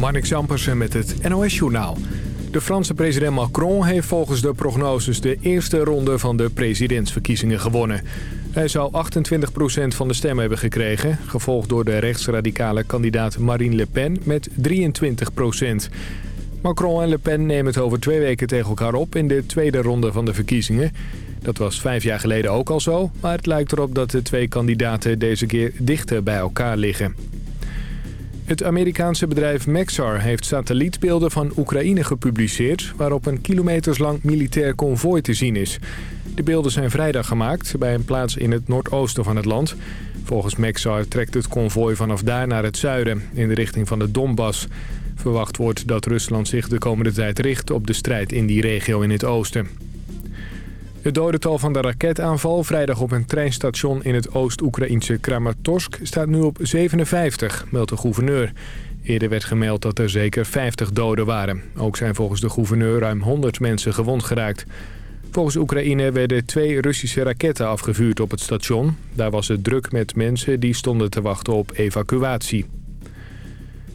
Marnik Zampersen met het NOS-journaal. De Franse president Macron heeft volgens de prognoses de eerste ronde van de presidentsverkiezingen gewonnen. Hij zou 28% van de stemmen hebben gekregen, gevolgd door de rechtsradicale kandidaat Marine Le Pen met 23%. Macron en Le Pen nemen het over twee weken tegen elkaar op in de tweede ronde van de verkiezingen. Dat was vijf jaar geleden ook al zo, maar het lijkt erop dat de twee kandidaten deze keer dichter bij elkaar liggen. Het Amerikaanse bedrijf Maxar heeft satellietbeelden van Oekraïne gepubliceerd... waarop een kilometerslang militair konvooi te zien is. De beelden zijn vrijdag gemaakt bij een plaats in het noordoosten van het land. Volgens Maxar trekt het konvooi vanaf daar naar het zuiden, in de richting van de Donbass. Verwacht wordt dat Rusland zich de komende tijd richt op de strijd in die regio in het oosten. Het dodental van de raketaanval vrijdag op een treinstation in het Oost-Oekraïnse Kramatorsk staat nu op 57, meldt de gouverneur. Eerder werd gemeld dat er zeker 50 doden waren. Ook zijn volgens de gouverneur ruim 100 mensen gewond geraakt. Volgens Oekraïne werden twee Russische raketten afgevuurd op het station. Daar was het druk met mensen die stonden te wachten op evacuatie.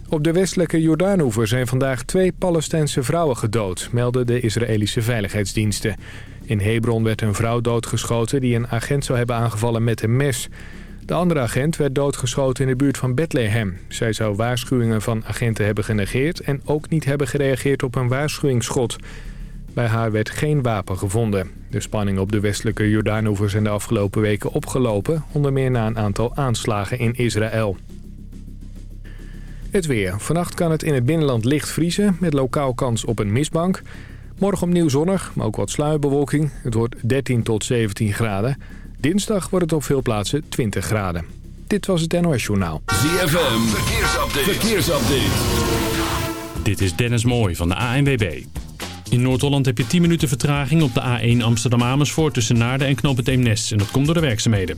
Op de westelijke Jordaanoever zijn vandaag twee Palestijnse vrouwen gedood, melden de Israëlische veiligheidsdiensten. In Hebron werd een vrouw doodgeschoten die een agent zou hebben aangevallen met een mes. De andere agent werd doodgeschoten in de buurt van Bethlehem. Zij zou waarschuwingen van agenten hebben genegeerd... en ook niet hebben gereageerd op een waarschuwingsschot. Bij haar werd geen wapen gevonden. De spanning op de westelijke Jordaanoever zijn de afgelopen weken opgelopen... onder meer na een aantal aanslagen in Israël. Het weer. Vannacht kan het in het binnenland licht vriezen... met lokaal kans op een mistbank... Morgen opnieuw zonnig, maar ook wat sluierbewolking. Het wordt 13 tot 17 graden. Dinsdag wordt het op veel plaatsen 20 graden. Dit was het NOS Journaal. ZFM, verkeersupdate. verkeersupdate. Dit is Dennis Mooij van de ANWB. In Noord-Holland heb je 10 minuten vertraging op de A1 Amsterdam-Amersfoort tussen Naarden en Knoop het Eemnes. En dat komt door de werkzaamheden.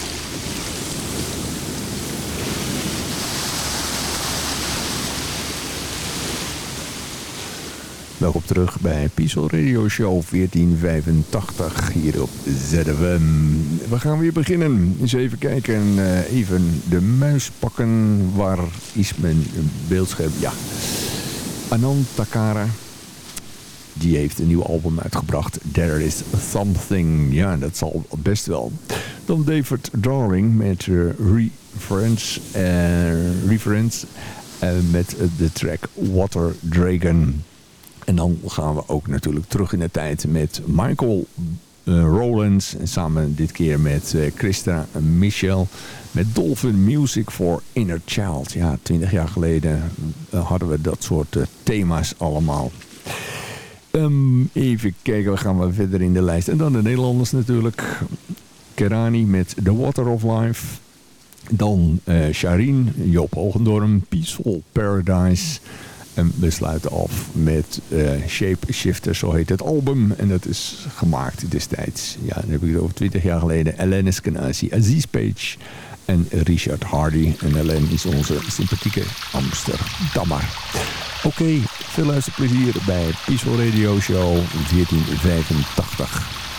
Welkom terug bij Peaceful Radio Show 1485 hier op ZFM. We gaan weer beginnen. Eens even kijken, uh, even de muis pakken. Waar is mijn beeldscherm? Ja, Anand Takara. Die heeft een nieuw album uitgebracht. There is Something. Ja, dat zal best wel. Dan David Darling met uh, Reference, uh, reference met de track Water Dragon. En dan gaan we ook natuurlijk terug in de tijd met Michael uh, Rowlands. En samen dit keer met uh, Christa Michel. Met Dolphin Music for Inner Child. Ja, twintig jaar geleden uh, hadden we dat soort thema's allemaal. Um, even kijken, we gaan we verder in de lijst. En dan de Nederlanders natuurlijk. Kerani met The Water of Life. Dan Sharin, Joop Hogendorm, Peaceful Paradise... En we sluiten af met uh, Shape Shifter, zo heet het album. En dat is gemaakt destijds, ja, dan heb ik het over 20 jaar geleden. Ellen Eskenazi, Aziz Page en Richard Hardy. En Ellen is onze sympathieke Amsterdammer. Oké, okay, veel luisterplezier bij Peaceful Radio Show 1485.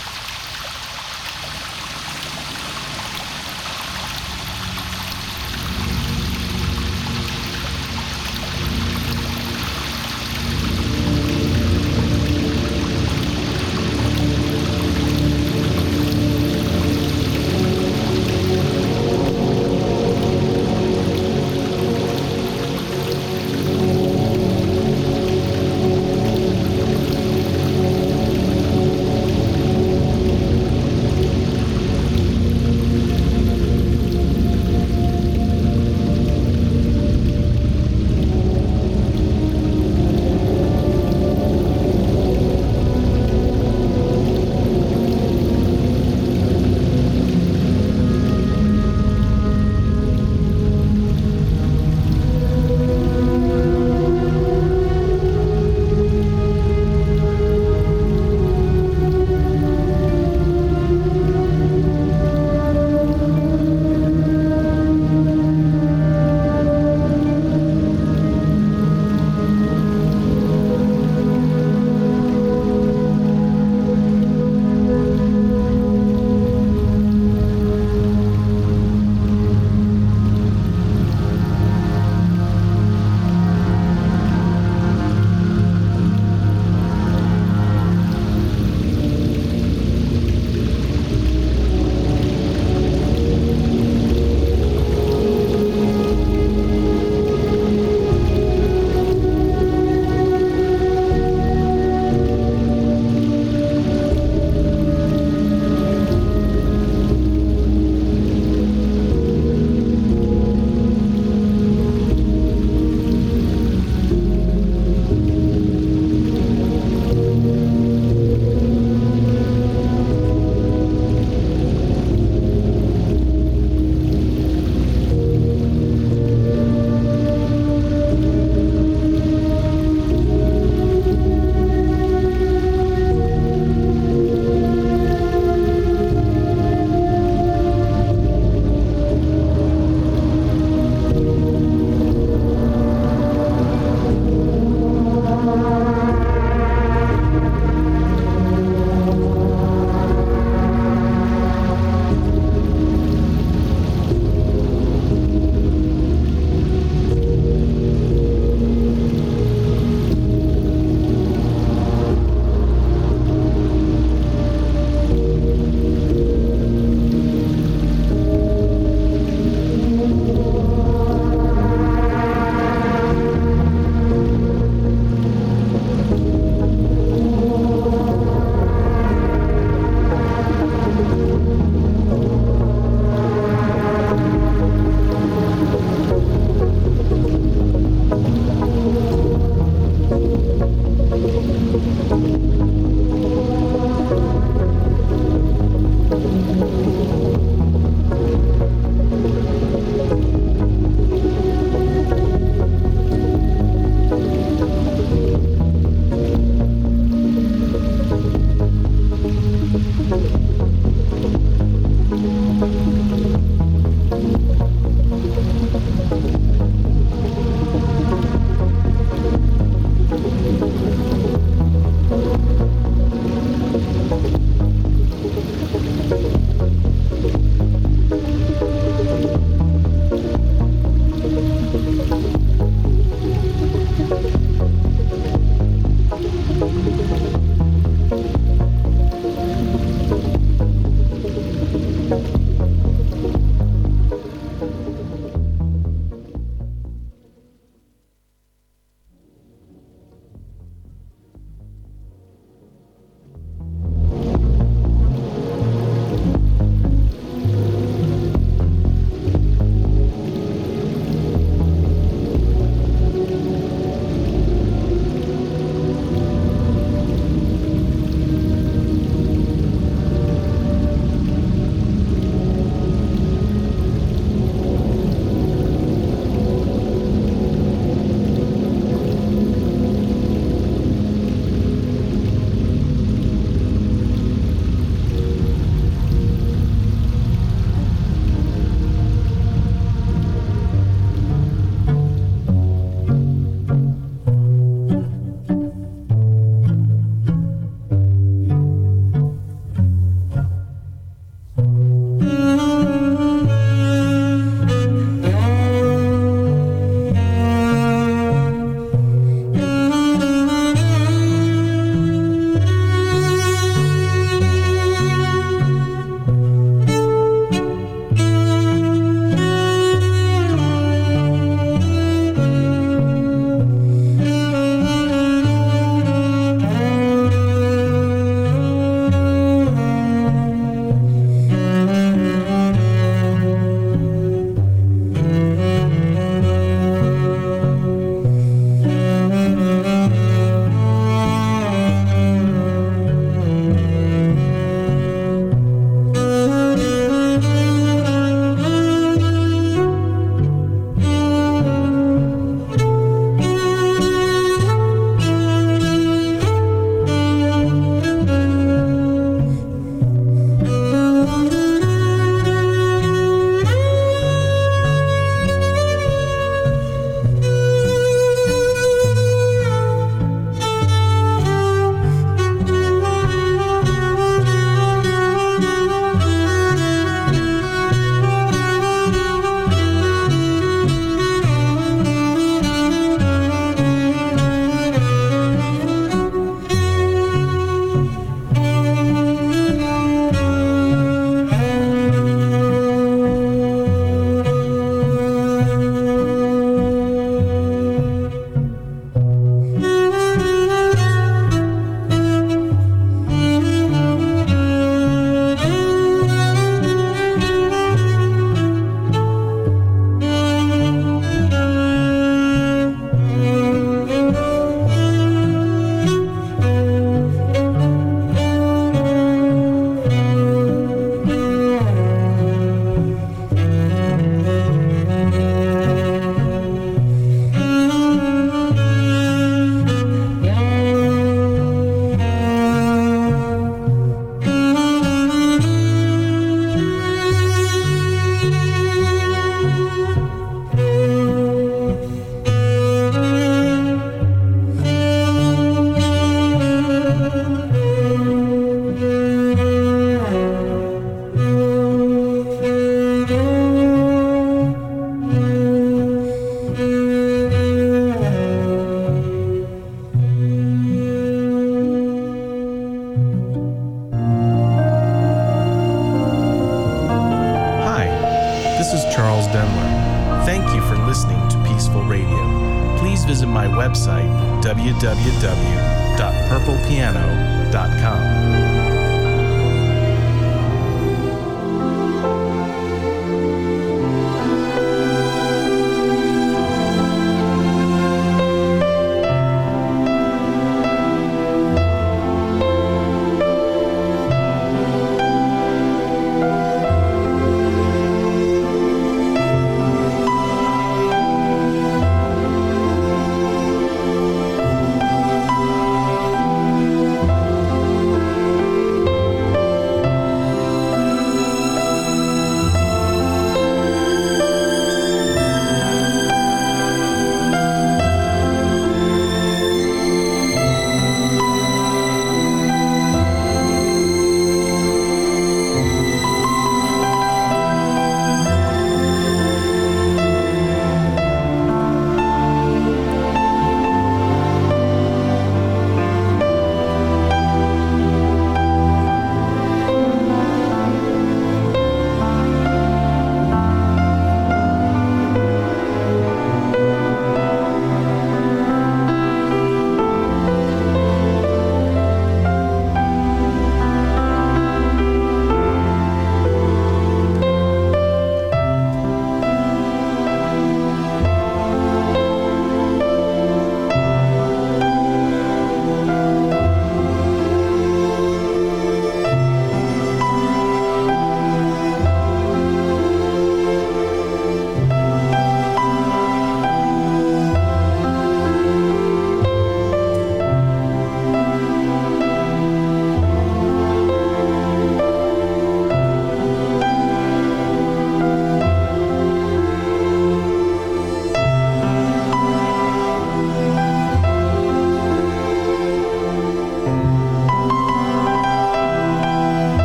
www.purplepiano.com.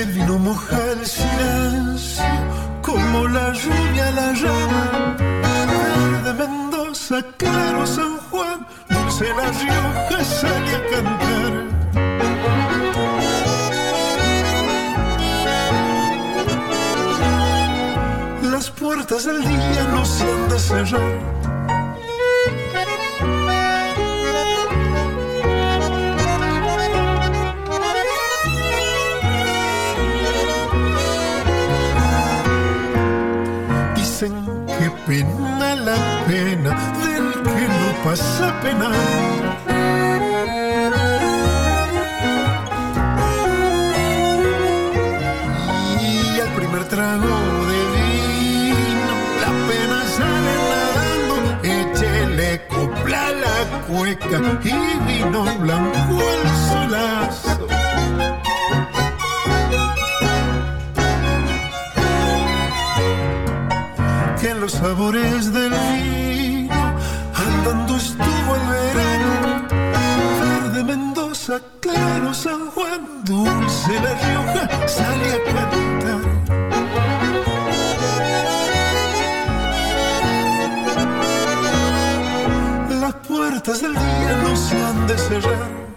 el vino moja el silencio como la lluvia la llama. De Mendoza, claro San Juan, dulce la Rioja sale a cantar. Las puertas del día no se han de cerrar Dicen que pena la pena del que no pasa pena. Y al primer trago de vino, la pena sale nadando. Échele copla la cueca y vino blanco al solazo. Sabores del vino andando estuvo el verano. Verde Mendoza, claro San Juan, dulce La Rioja, sale a cantar. Las puertas del día no se han de cerrar.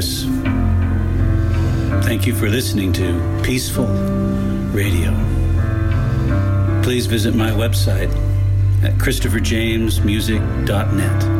Chris. Thank you for listening to Peaceful Radio. Please visit my website at christopherjamesmusic.net.